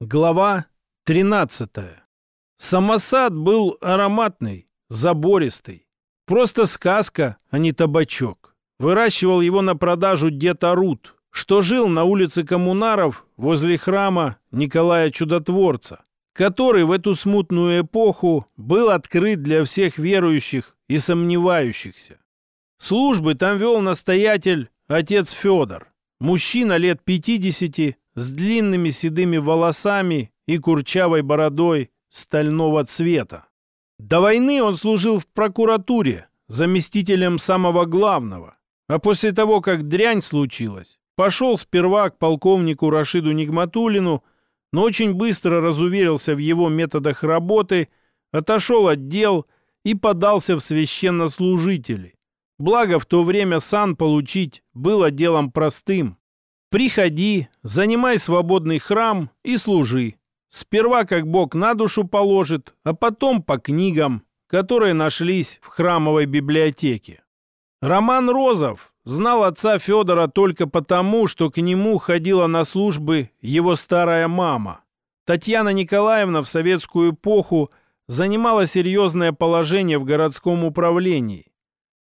Глава 13. Самосад был ароматный, забористый. Просто сказка, а не табачок. Выращивал его на продажу дед Арут, что жил на улице Коммунаров возле храма Николая Чудотворца, который в эту смутную эпоху был открыт для всех верующих и сомневающихся. Службы там вел настоятель отец Федор, мужчина лет 50 с длинными седыми волосами и курчавой бородой стального цвета. До войны он служил в прокуратуре заместителем самого главного, а после того, как дрянь случилась, пошел сперва к полковнику Рашиду Нигматулину, но очень быстро разуверился в его методах работы, отошел от дел и подался в священнослужители. Благо, в то время сан получить было делом простым. Приходи, занимай свободный храм и служи. Сперва как Бог на душу положит, а потом по книгам, которые нашлись в храмовой библиотеке. Роман Розов знал отца Федора только потому, что к нему ходила на службы его старая мама. Татьяна Николаевна в советскую эпоху занимала серьезное положение в городском управлении.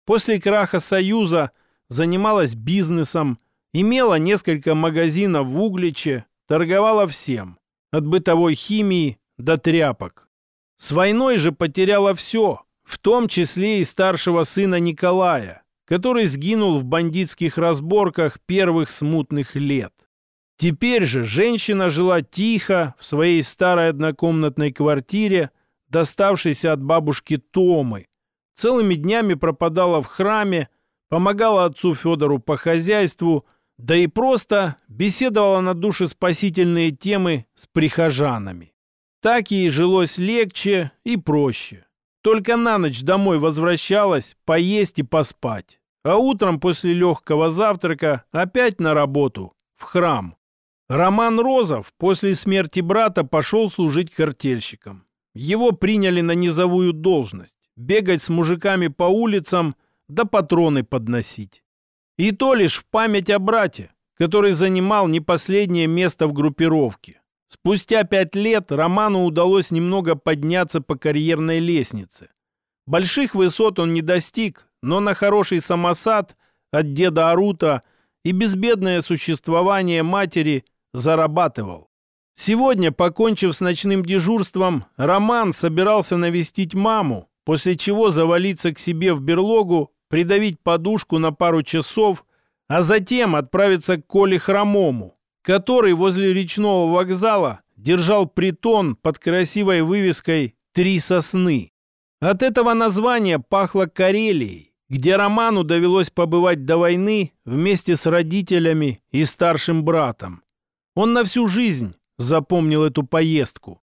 После краха Союза занималась бизнесом, Имела несколько магазинов в Угличе, торговала всем, от бытовой химии до тряпок. С войной же потеряла все, в том числе и старшего сына Николая, который сгинул в бандитских разборках первых смутных лет. Теперь же женщина жила тихо в своей старой однокомнатной квартире, доставшейся от бабушки Томы. Целыми днями пропадала в храме, помогала отцу Федору по хозяйству – да и просто беседовала на душеспасительные темы с прихожанами. Так ей жилось легче и проще. Только на ночь домой возвращалась поесть и поспать. А утром после легкого завтрака опять на работу, в храм. Роман Розов после смерти брата пошел служить картельщиком. Его приняли на низовую должность. Бегать с мужиками по улицам, да патроны подносить. И то лишь в память о брате, который занимал не последнее место в группировке. Спустя пять лет Роману удалось немного подняться по карьерной лестнице. Больших высот он не достиг, но на хороший самосад от деда Арута и безбедное существование матери зарабатывал. Сегодня, покончив с ночным дежурством, Роман собирался навестить маму, после чего завалиться к себе в берлогу придавить подушку на пару часов, а затем отправиться к Коле Хромому, который возле речного вокзала держал притон под красивой вывеской «Три сосны». От этого названия пахло Карелией, где Роману довелось побывать до войны вместе с родителями и старшим братом. Он на всю жизнь запомнил эту поездку.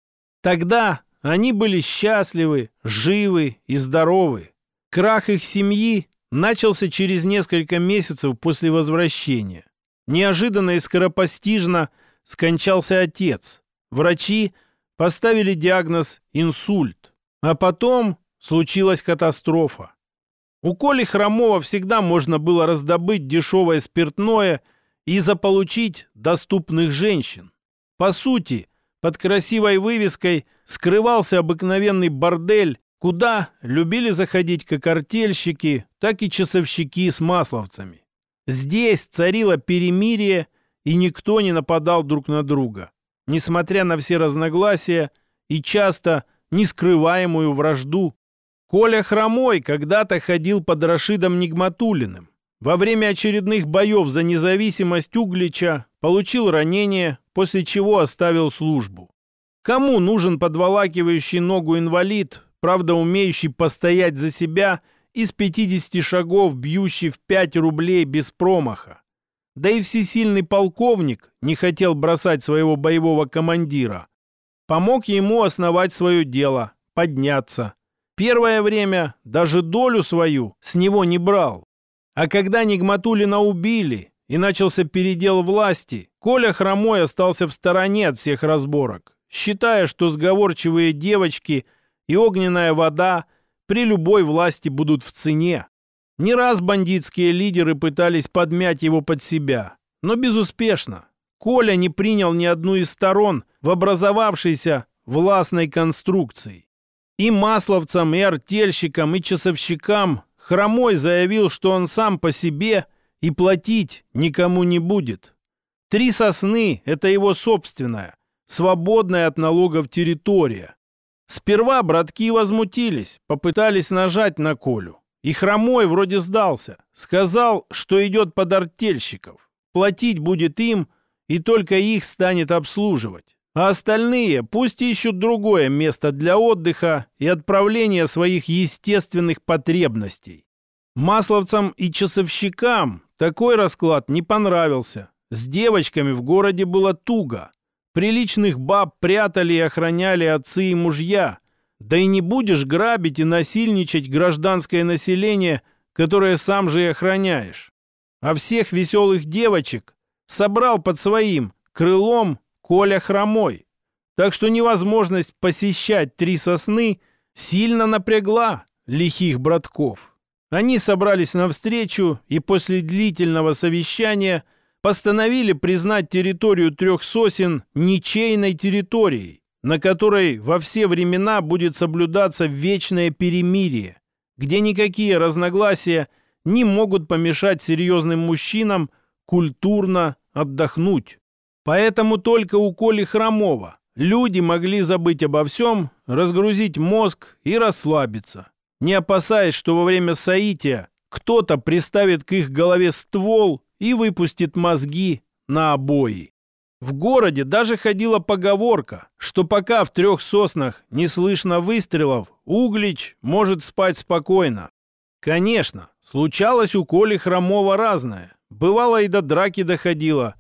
Тогда они были счастливы, живы и здоровы. Крах их семьи начался через несколько месяцев после возвращения. Неожиданно и скоропостижно скончался отец. Врачи поставили диагноз инсульт. А потом случилась катастрофа. У Коли Хромова всегда можно было раздобыть дешевое спиртное и заполучить доступных женщин. По сути, под красивой вывеской скрывался обыкновенный бордель куда любили заходить как артельщики, так и часовщики с масловцами. Здесь царило перемирие, и никто не нападал друг на друга, несмотря на все разногласия и часто нескрываемую вражду. Коля Хромой когда-то ходил под Рашидом Нигматулиным. Во время очередных боев за независимость Углича получил ранение, после чего оставил службу. Кому нужен подволакивающий ногу инвалид, правда умеющий постоять за себя, из 50 шагов бьющий в 5 рублей без промаха. Да и всесильный полковник не хотел бросать своего боевого командира. Помог ему основать свое дело, подняться. Первое время даже долю свою с него не брал. А когда Нигматулина убили и начался передел власти, Коля Хромой остался в стороне от всех разборок, считая, что сговорчивые девочки – и огненная вода при любой власти будут в цене. Не раз бандитские лидеры пытались подмять его под себя, но безуспешно. Коля не принял ни одну из сторон в образовавшейся властной конструкции. И масловцам, и артельщикам, и часовщикам Хромой заявил, что он сам по себе и платить никому не будет. Три сосны – это его собственная, свободная от налогов территория. Сперва братки возмутились, попытались нажать на Колю. И Хромой вроде сдался. Сказал, что идет под артельщиков. Платить будет им, и только их станет обслуживать. А остальные пусть ищут другое место для отдыха и отправления своих естественных потребностей. Масловцам и часовщикам такой расклад не понравился. С девочками в городе было туго. Приличных баб прятали и охраняли отцы и мужья. Да и не будешь грабить и насильничать гражданское население, которое сам же и охраняешь. А всех веселых девочек собрал под своим крылом Коля Хромой. Так что невозможность посещать три сосны сильно напрягла лихих братков. Они собрались навстречу и после длительного совещания постановили признать территорию трех сосен ничейной территорией, на которой во все времена будет соблюдаться вечное перемирие, где никакие разногласия не могут помешать серьезным мужчинам культурно отдохнуть. Поэтому только у Коли Хромова люди могли забыть обо всем, разгрузить мозг и расслабиться, не опасаясь, что во время соития кто-то приставит к их голове ствол и выпустит мозги на обои. В городе даже ходила поговорка, что пока в трех соснах не слышно выстрелов, Углич может спать спокойно. Конечно, случалось у Коли Хромова разное. Бывало и до драки доходило.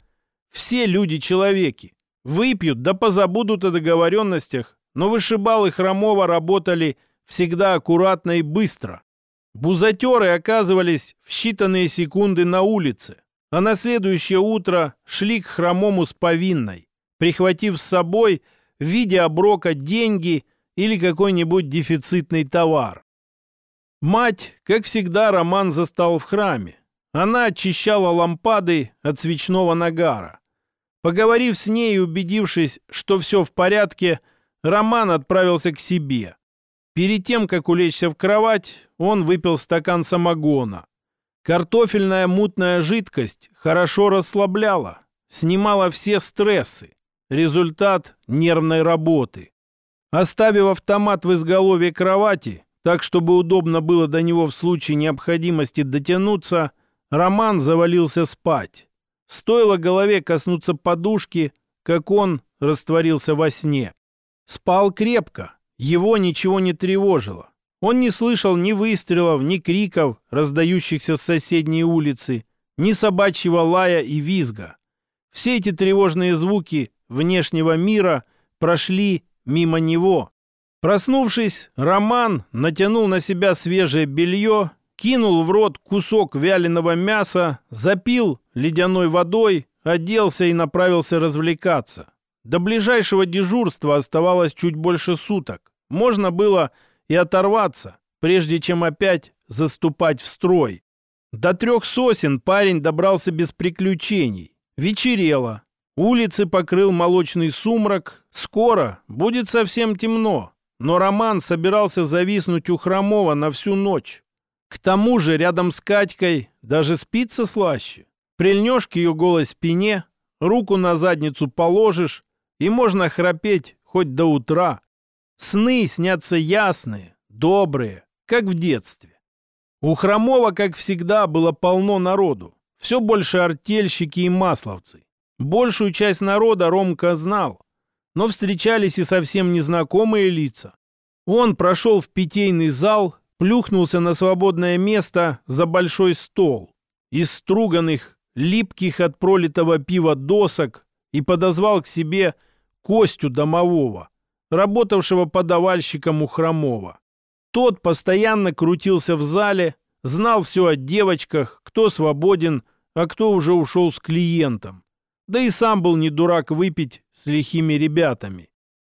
Все люди человеки. Выпьют да позабудут о договоренностях, но вышибалы Хромова работали всегда аккуратно и быстро. Бузатеры оказывались в считанные секунды на улице, а на следующее утро шли к Хромому с повинной, прихватив с собой в виде оброка деньги или какой-нибудь дефицитный товар. Мать, как всегда, Роман застал в храме. Она очищала лампады от свечного нагара. Поговорив с ней и убедившись, что все в порядке, Роман отправился к себе. Перед тем, как улечься в кровать, он выпил стакан самогона. Картофельная мутная жидкость хорошо расслабляла, снимала все стрессы. Результат нервной работы. Оставив автомат в изголовье кровати, так, чтобы удобно было до него в случае необходимости дотянуться, Роман завалился спать. Стоило голове коснуться подушки, как он растворился во сне. Спал крепко, его ничего не тревожило. Он не слышал ни выстрелов, ни криков, раздающихся с соседней улицы, ни собачьего лая и визга. Все эти тревожные звуки внешнего мира прошли мимо него. Проснувшись, Роман натянул на себя свежее белье кинул в рот кусок вяленого мяса, запил ледяной водой, оделся и направился развлекаться. До ближайшего дежурства оставалось чуть больше суток. Можно было и оторваться, прежде чем опять заступать в строй. До трех сосен парень добрался без приключений. Вечерело. Улицы покрыл молочный сумрак. Скоро будет совсем темно. Но Роман собирался зависнуть у Хромова на всю ночь. К тому же рядом с Катькой даже спится слаще. Прильнешь к ее голой спине, руку на задницу положишь, и можно храпеть хоть до утра. Сны снятся ясные, добрые, как в детстве. У Хромова, как всегда, было полно народу. Все больше артельщики и масловцы. Большую часть народа Ромка знал, но встречались и совсем незнакомые лица. Он прошел в питейный зал, плюхнулся на свободное место за большой стол из струганных, липких от пролитого пива досок и подозвал к себе Костю домового, работавшего подавальщиком у Хромова. Тот постоянно крутился в зале, знал все о девочках, кто свободен, а кто уже ушел с клиентом. Да и сам был не дурак выпить с лихими ребятами.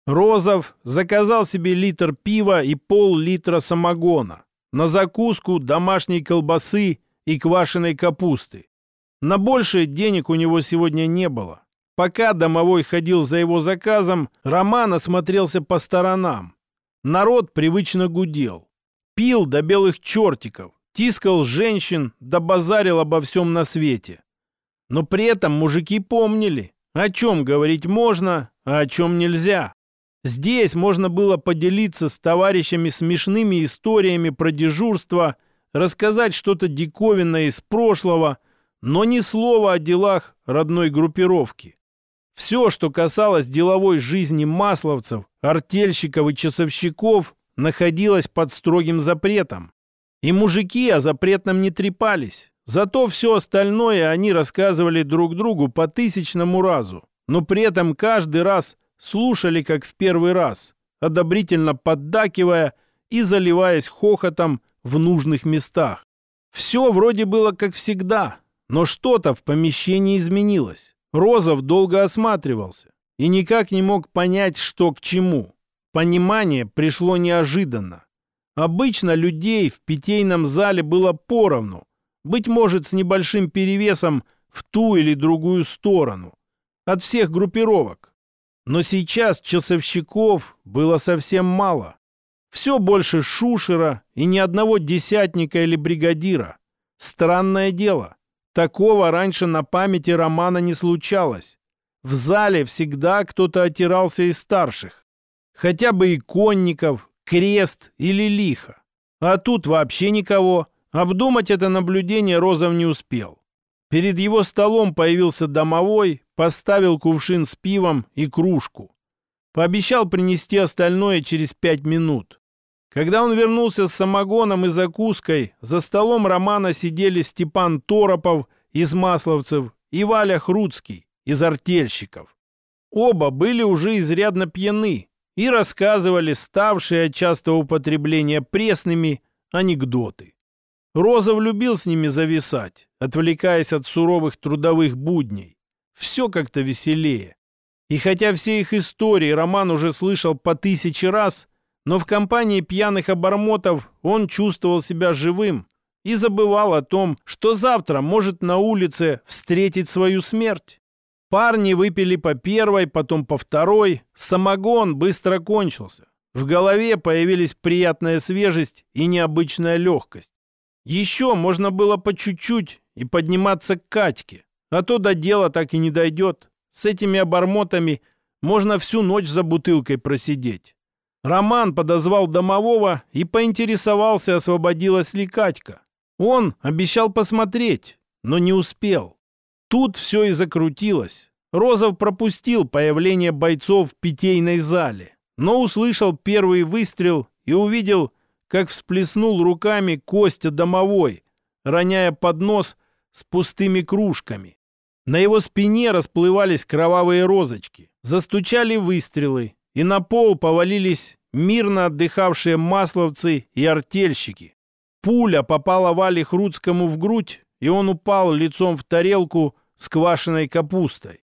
Розов заказал себе литр пива и пол-литра самогона. На закуску домашней колбасы и квашеной капусты. На большее денег у него сегодня не было. Пока домовой ходил за его заказом, Роман осмотрелся по сторонам. Народ привычно гудел. Пил до белых чертиков, тискал женщин, да базарил обо всем на свете. Но при этом мужики помнили, о чем говорить можно, а о чем нельзя. Здесь можно было поделиться с товарищами смешными историями про дежурство, рассказать что-то диковинное из прошлого, но ни слова о делах родной группировки. Все, что касалось деловой жизни масловцев, артельщиков и часовщиков, находилось под строгим запретом. И мужики о запретном не трепались. Зато все остальное они рассказывали друг другу по тысячному разу. Но при этом каждый раз слушали, как в первый раз, одобрительно поддакивая и заливаясь хохотом в нужных местах. Все вроде было как всегда, но что-то в помещении изменилось. Розов долго осматривался и никак не мог понять, что к чему. Понимание пришло неожиданно. Обычно людей в питейном зале было поровну, быть может, с небольшим перевесом в ту или другую сторону, от всех группировок. Но сейчас часовщиков было совсем мало. Все больше шушера и ни одного десятника или бригадира. Странное дело. Такого раньше на памяти Романа не случалось. В зале всегда кто-то отирался из старших. Хотя бы и конников, крест или лихо. А тут вообще никого. Обдумать это наблюдение Розов не успел. Перед его столом появился домовой, поставил кувшин с пивом и кружку. Пообещал принести остальное через пять минут. Когда он вернулся с самогоном и закуской, за столом Романа сидели Степан Торопов из Масловцев и Валя Хруцкий из Артельщиков. Оба были уже изрядно пьяны и рассказывали ставшие от частого употребления пресными анекдоты. Розов любил с ними зависать, отвлекаясь от суровых трудовых будней. Все как-то веселее. И хотя все их истории Роман уже слышал по тысяче раз, но в компании пьяных обормотов он чувствовал себя живым и забывал о том, что завтра может на улице встретить свою смерть. Парни выпили по первой, потом по второй. Самогон быстро кончился. В голове появились приятная свежесть и необычная легкость. Еще можно было по чуть-чуть и подниматься к Катьке, а то до дела так и не дойдет. С этими обормотами можно всю ночь за бутылкой просидеть. Роман подозвал домового и поинтересовался, освободилась ли Катька. Он обещал посмотреть, но не успел. Тут все и закрутилось. Розов пропустил появление бойцов в питейной зале, но услышал первый выстрел и увидел, как всплеснул руками Костя домовой, роняя поднос с пустыми кружками. На его спине расплывались кровавые розочки. Застучали выстрелы, и на пол повалились мирно отдыхавшие масловцы и артельщики. Пуля попала Вале Хруцкому в грудь, и он упал лицом в тарелку с квашеной капустой.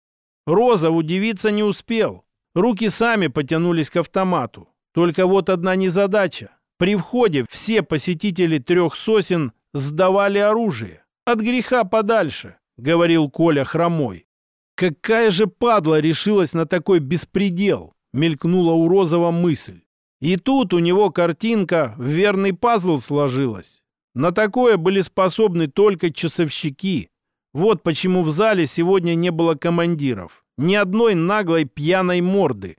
Роза удивиться не успел. Руки сами потянулись к автомату. Только вот одна незадача. При входе все посетители трех сосен сдавали оружие. От греха подальше, говорил Коля хромой. Какая же падла решилась на такой беспредел, мелькнула у Розова мысль. И тут у него картинка в верный пазл сложилась. На такое были способны только часовщики. Вот почему в зале сегодня не было командиров. Ни одной наглой пьяной морды.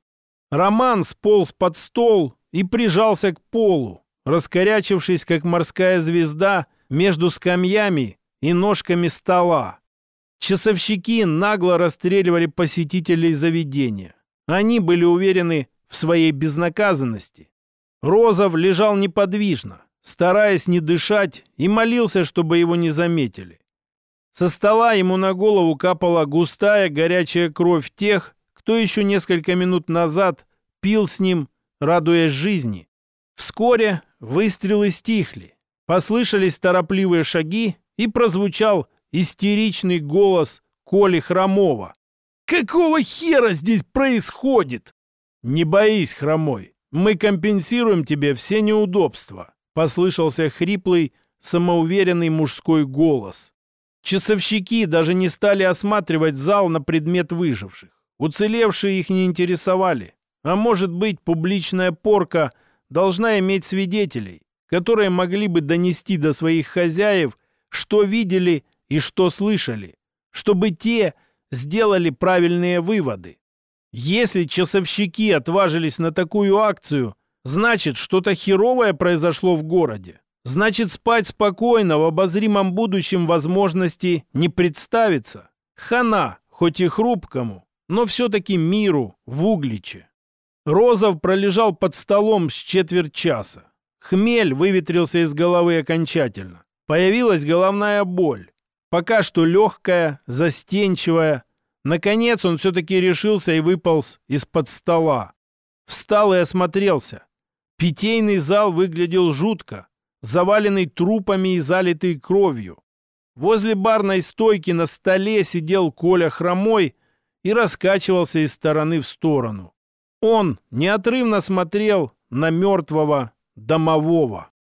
Роман сполз под стол и прижался к полу, раскорячившись, как морская звезда, между скамьями и ножками стола. Часовщики нагло расстреливали посетителей заведения. Они были уверены в своей безнаказанности. Розов лежал неподвижно, стараясь не дышать, и молился, чтобы его не заметили. Со стола ему на голову капала густая горячая кровь тех, кто еще несколько минут назад пил с ним, радуясь жизни. Вскоре выстрелы стихли, послышались торопливые шаги и прозвучал истеричный голос Коли Хромова. «Какого хера здесь происходит?» «Не боись, хромой, мы компенсируем тебе все неудобства», — послышался хриплый, самоуверенный мужской голос. Часовщики даже не стали осматривать зал на предмет выживших. Уцелевшие их не интересовали. А может быть, публичная порка должна иметь свидетелей, которые могли бы донести до своих хозяев, что видели и что слышали, чтобы те сделали правильные выводы. Если часовщики отважились на такую акцию, значит, что-то херовое произошло в городе. Значит, спать спокойно в обозримом будущем возможности не представится. Хана, хоть и хрупкому, но все-таки миру в Угличе. Розов пролежал под столом с четверть часа. Хмель выветрился из головы окончательно. Появилась головная боль. Пока что легкая, застенчивая. Наконец он все-таки решился и выполз из-под стола. Встал и осмотрелся. Питейный зал выглядел жутко, заваленный трупами и залитый кровью. Возле барной стойки на столе сидел Коля хромой и раскачивался из стороны в сторону. Он неотрывно смотрел на мертвого домового.